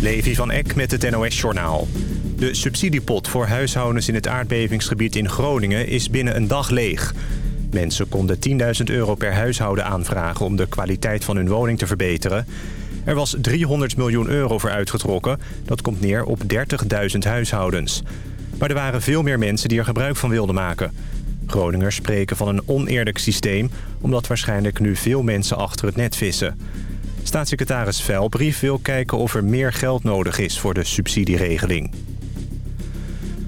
Levi van Eck met het NOS-journaal. De subsidiepot voor huishoudens in het aardbevingsgebied in Groningen is binnen een dag leeg. Mensen konden 10.000 euro per huishouden aanvragen om de kwaliteit van hun woning te verbeteren. Er was 300 miljoen euro voor uitgetrokken. Dat komt neer op 30.000 huishoudens. Maar er waren veel meer mensen die er gebruik van wilden maken. Groningers spreken van een oneerlijk systeem... omdat waarschijnlijk nu veel mensen achter het net vissen. Staatssecretaris Velbrief wil kijken of er meer geld nodig is voor de subsidieregeling.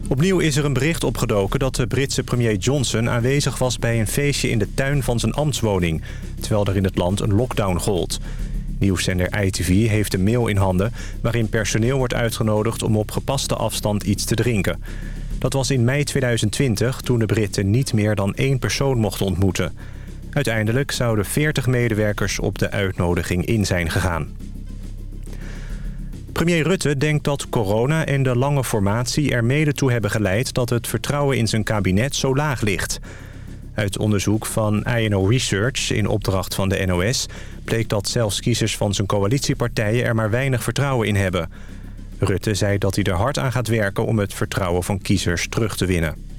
Opnieuw is er een bericht opgedoken dat de Britse premier Johnson aanwezig was bij een feestje in de tuin van zijn ambtswoning, terwijl er in het land een lockdown gold. Nieuwszender ITV heeft een mail in handen waarin personeel wordt uitgenodigd om op gepaste afstand iets te drinken. Dat was in mei 2020 toen de Britten niet meer dan één persoon mochten ontmoeten. Uiteindelijk zouden 40 medewerkers op de uitnodiging in zijn gegaan. Premier Rutte denkt dat corona en de lange formatie er mede toe hebben geleid... dat het vertrouwen in zijn kabinet zo laag ligt. Uit onderzoek van INO Research in opdracht van de NOS... bleek dat zelfs kiezers van zijn coalitiepartijen er maar weinig vertrouwen in hebben. Rutte zei dat hij er hard aan gaat werken om het vertrouwen van kiezers terug te winnen.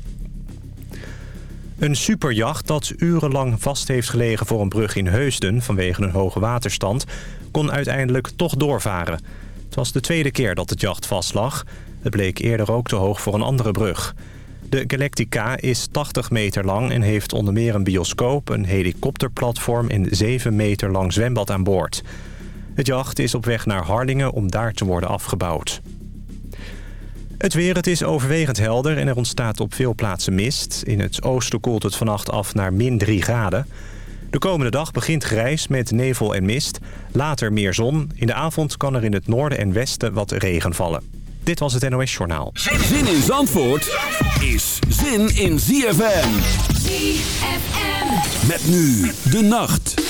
Een superjacht dat urenlang vast heeft gelegen voor een brug in Heusden... vanwege een hoge waterstand, kon uiteindelijk toch doorvaren. Het was de tweede keer dat het jacht vastlag. Het bleek eerder ook te hoog voor een andere brug. De Galactica is 80 meter lang en heeft onder meer een bioscoop... een helikopterplatform en 7 meter lang zwembad aan boord. Het jacht is op weg naar Harlingen om daar te worden afgebouwd. Het weer, het is overwegend helder en er ontstaat op veel plaatsen mist. In het oosten koelt het vannacht af naar min 3 graden. De komende dag begint grijs met nevel en mist. Later meer zon. In de avond kan er in het noorden en westen wat regen vallen. Dit was het NOS Journaal. Zin in Zandvoort is zin in ZFM. ZFM. Met nu de nacht.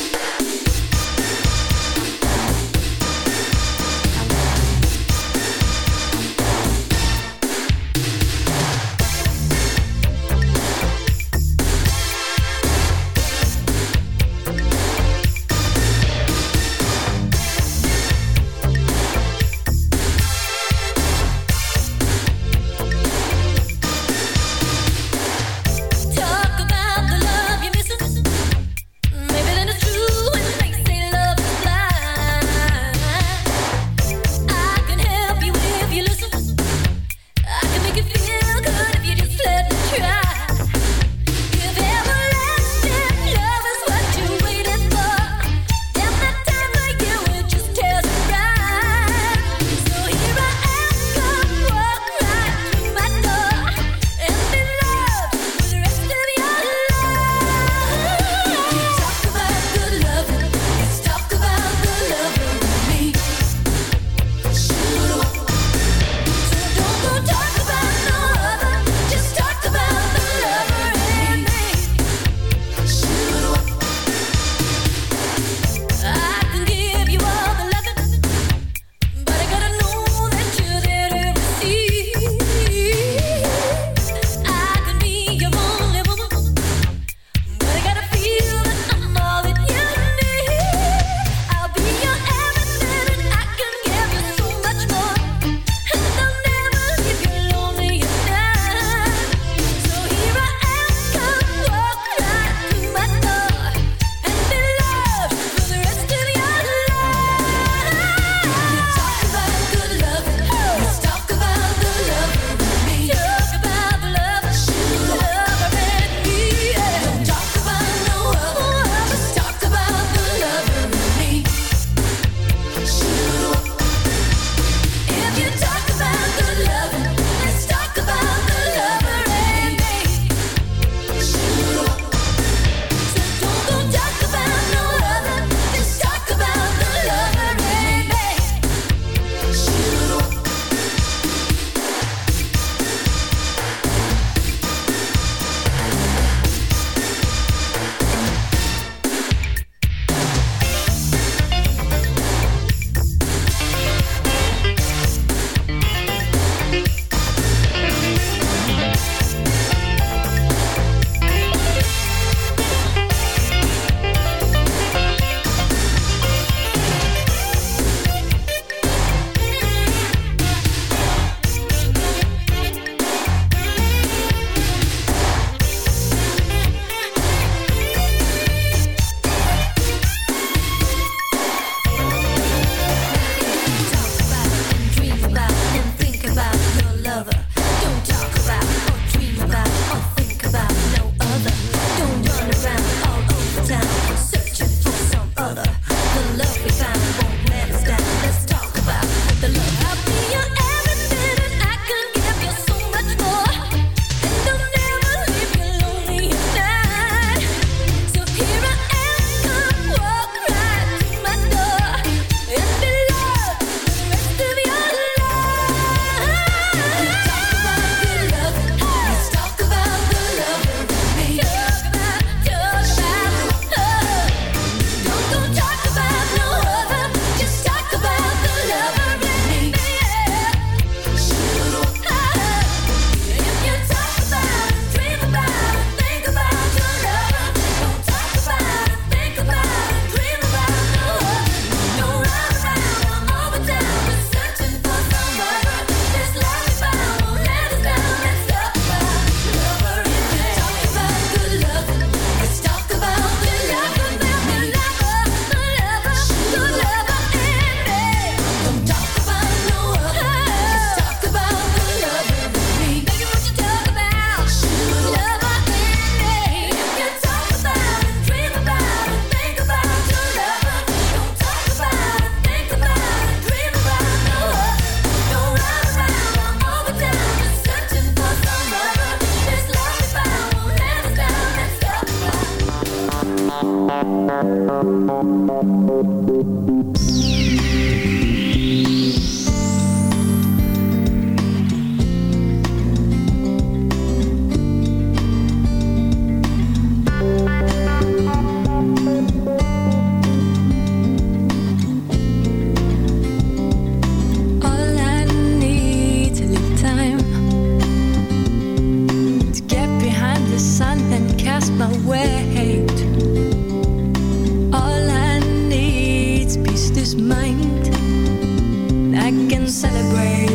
celebrate.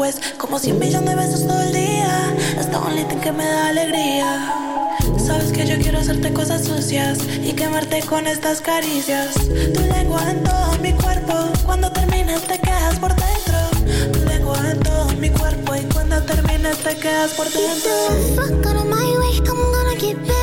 Pues como cien millones de veces todo el día. Es the only thing que me da alegría. Sabes que yo quiero hacerte cosas sucias y quemarte con estas caricias. Tu lengua en todo mi cuerpo, cuando termines te quedas por dentro. Tu lengua en todo mi cuerpo y cuando termines te quedas por dentro. Fuck out of my way, I'm gonna get paid,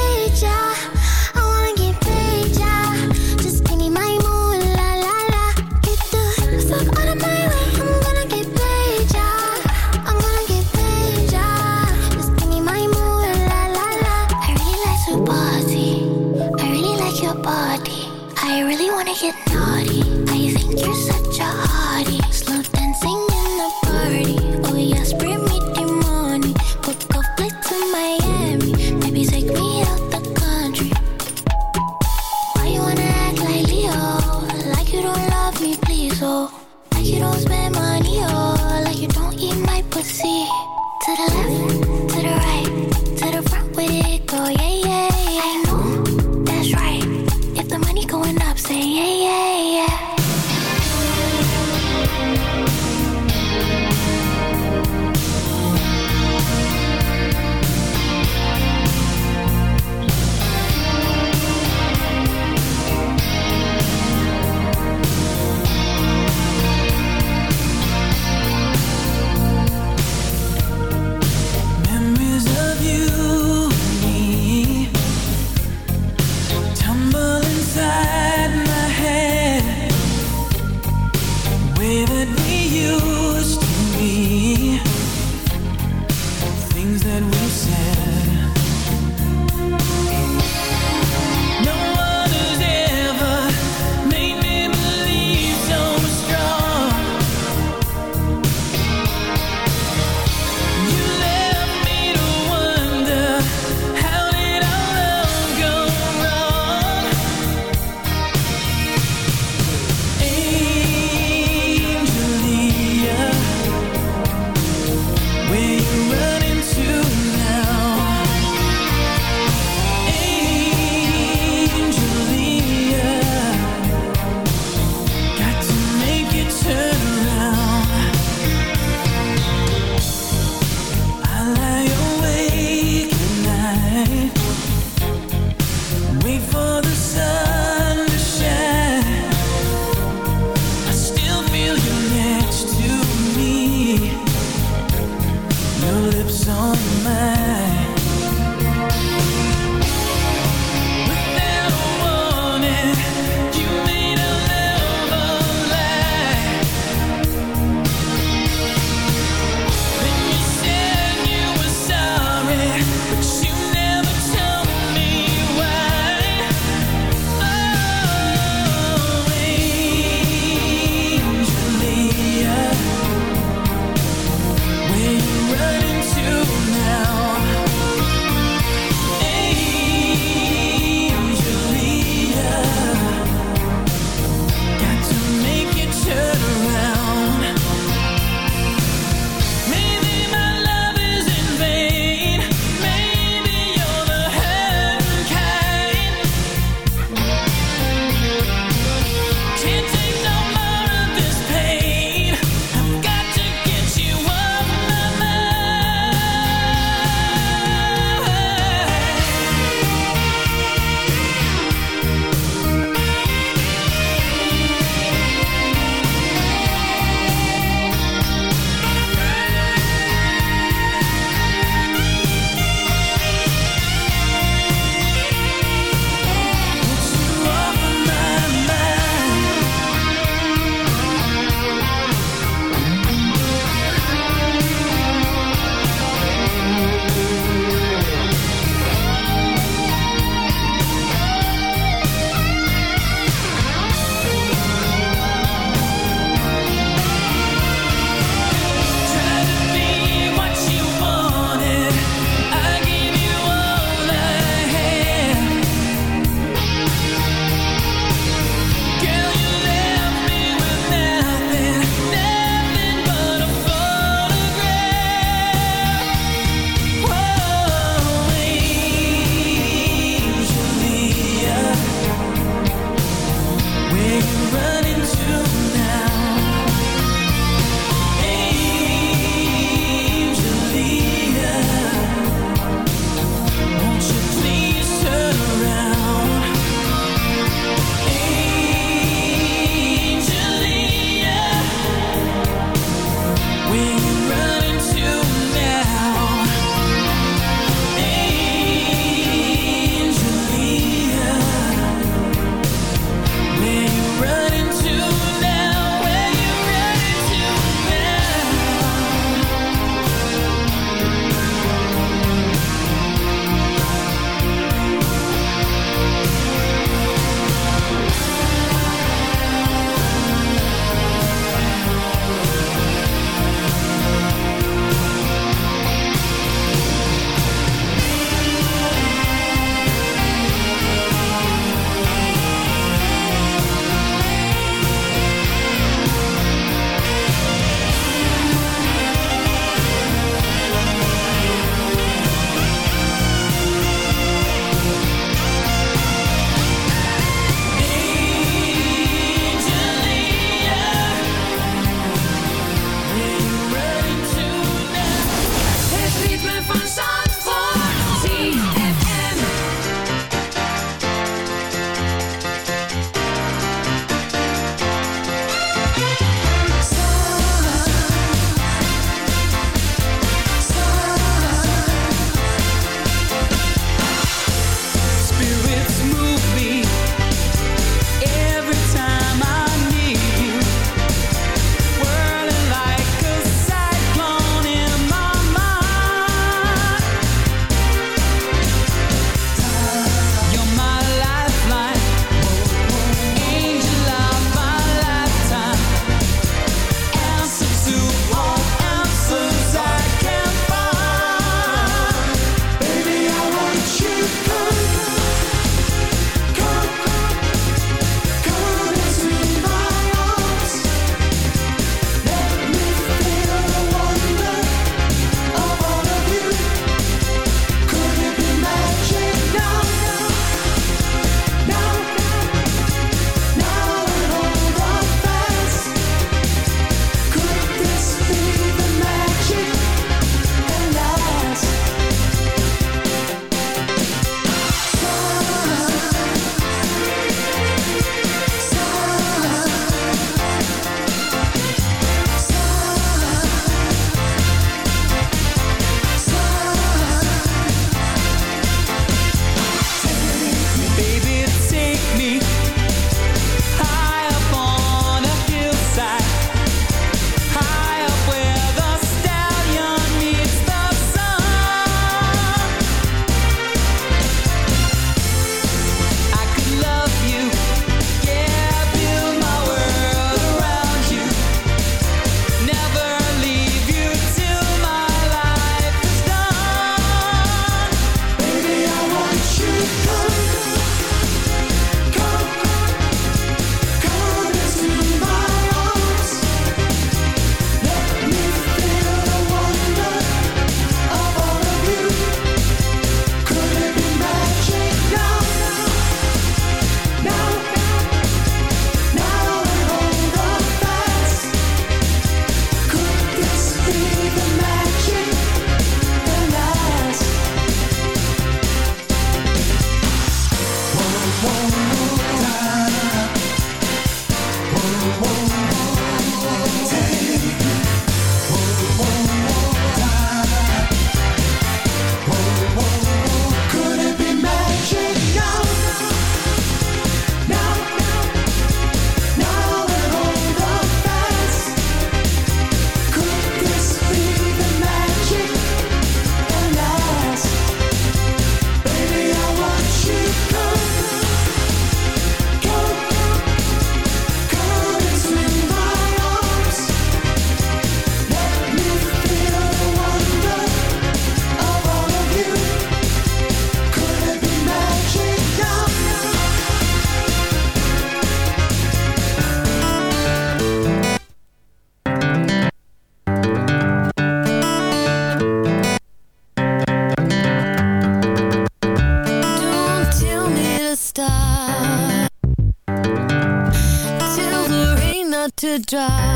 drive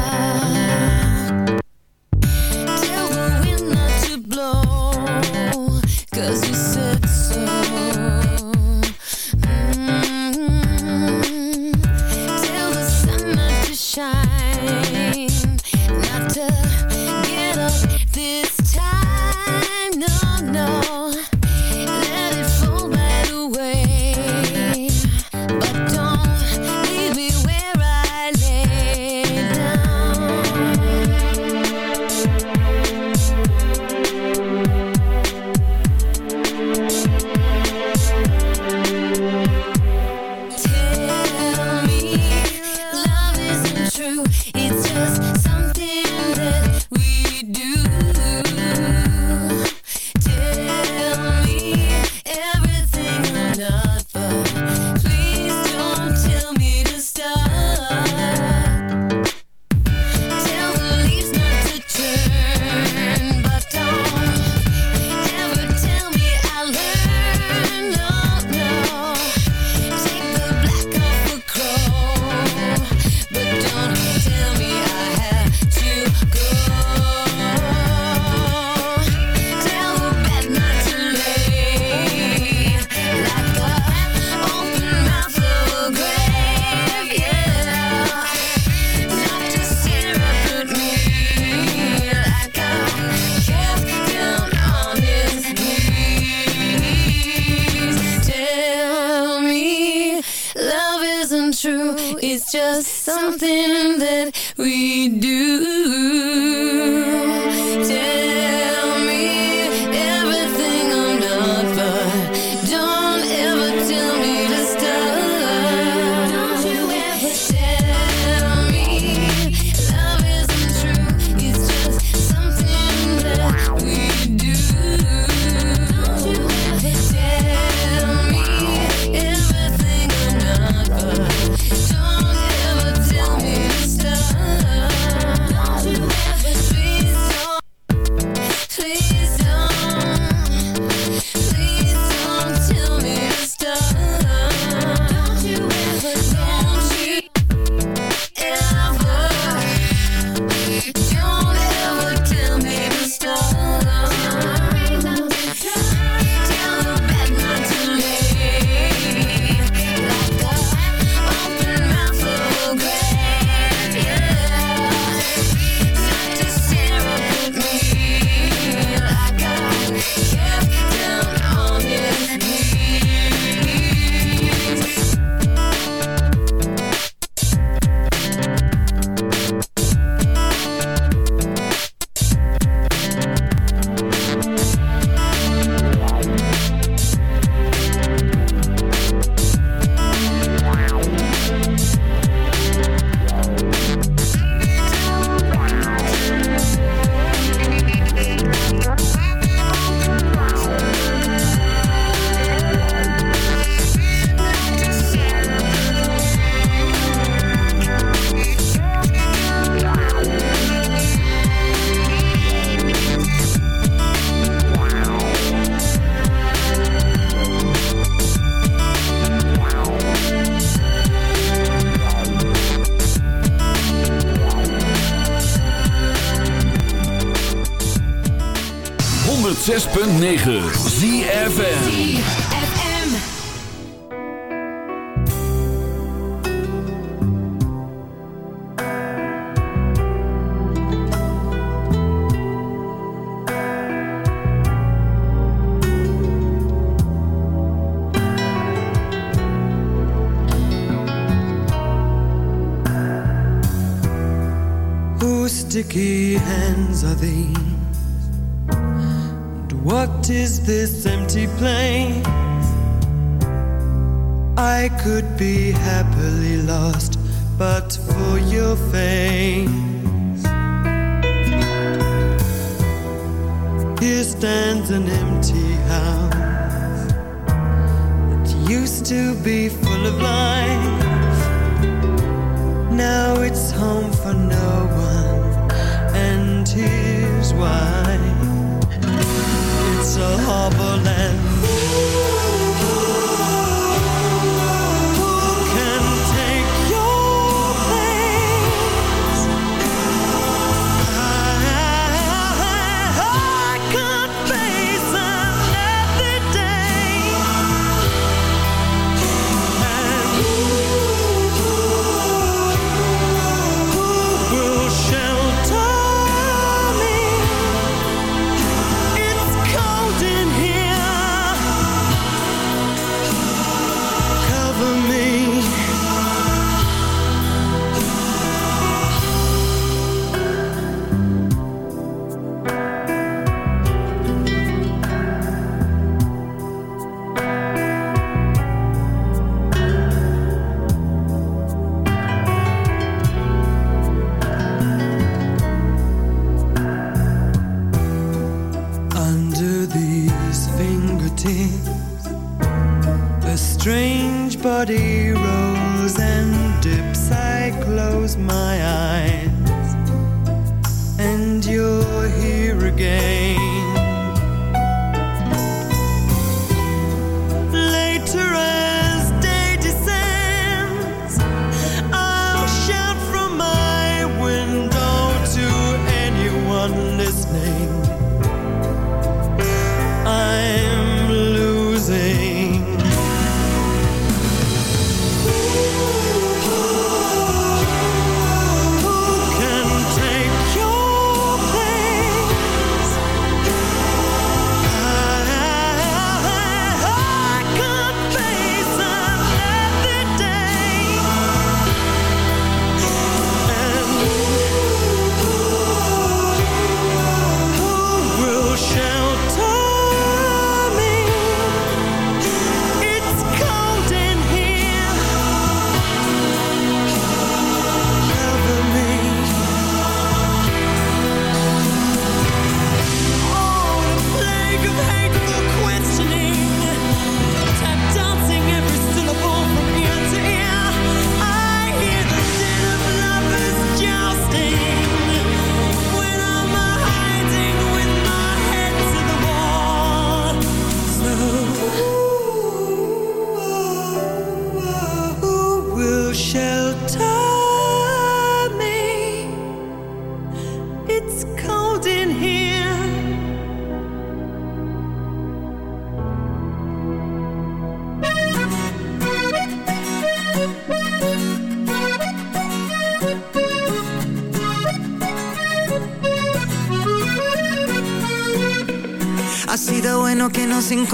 9.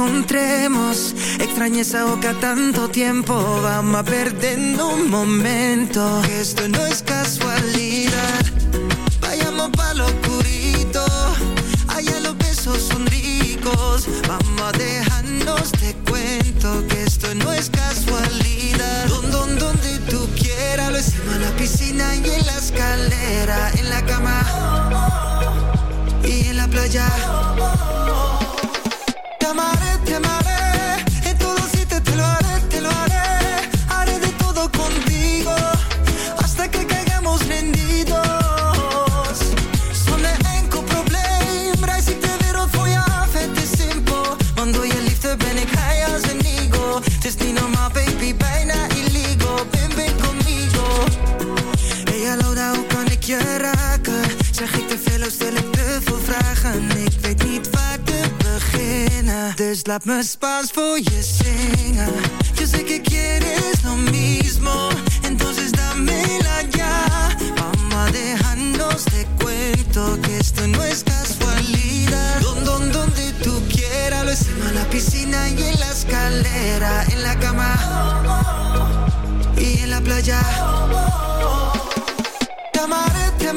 Encontremos. Extrañé esa boca tanto tiempo. Vamos a perder un momento. esto no es laat me Spaans. Yo sé que quieres lo mismo, entonces dámela ya. Vamos a dejarnos de cuento que esto no es casualidad. Don, don, donde tú quieras, lo hicimos en la piscina y en la escalera, en la cama y en la playa. Te amaré, te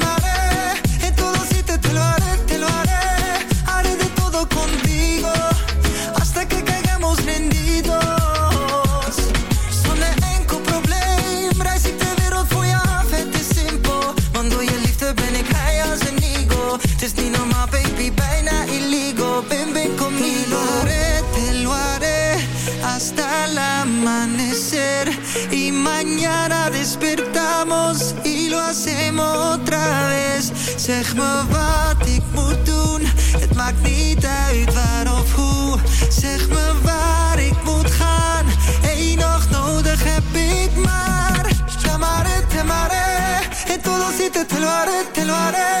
Zeg me wat ik moet doen, het maakt niet uit waar of hoe. Zeg me waar ik moet gaan, één nog nodig heb ik maar. Llamaré, te amaré, en todo si te, te lo haré, te lo. Haré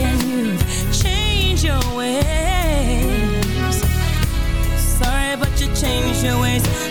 your ways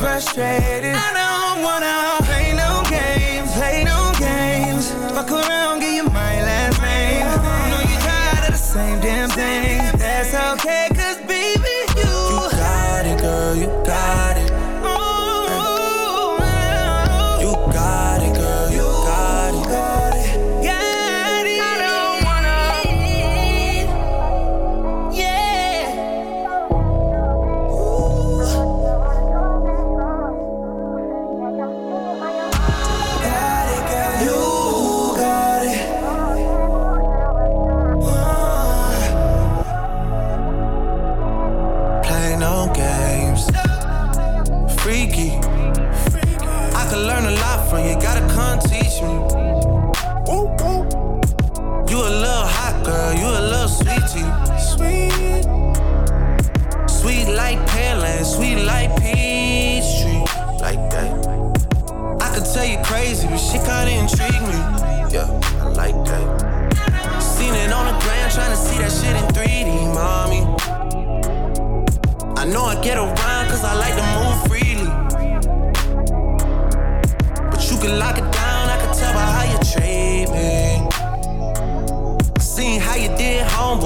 frustrated. I don't wanna play no games, play no games. Fuck around, get you my last name. I know you tired of the same damn thing. That's okay, cause baby, you. You got it, girl, you got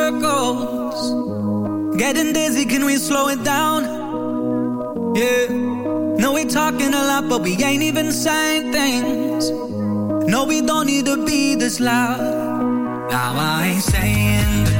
circles. Getting dizzy, can we slow it down? Yeah. No, we're talking a lot, but we ain't even saying things. No, we don't need to be this loud. Now I ain't saying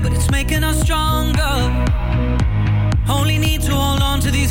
but it's making us stronger. Only need to hold on to these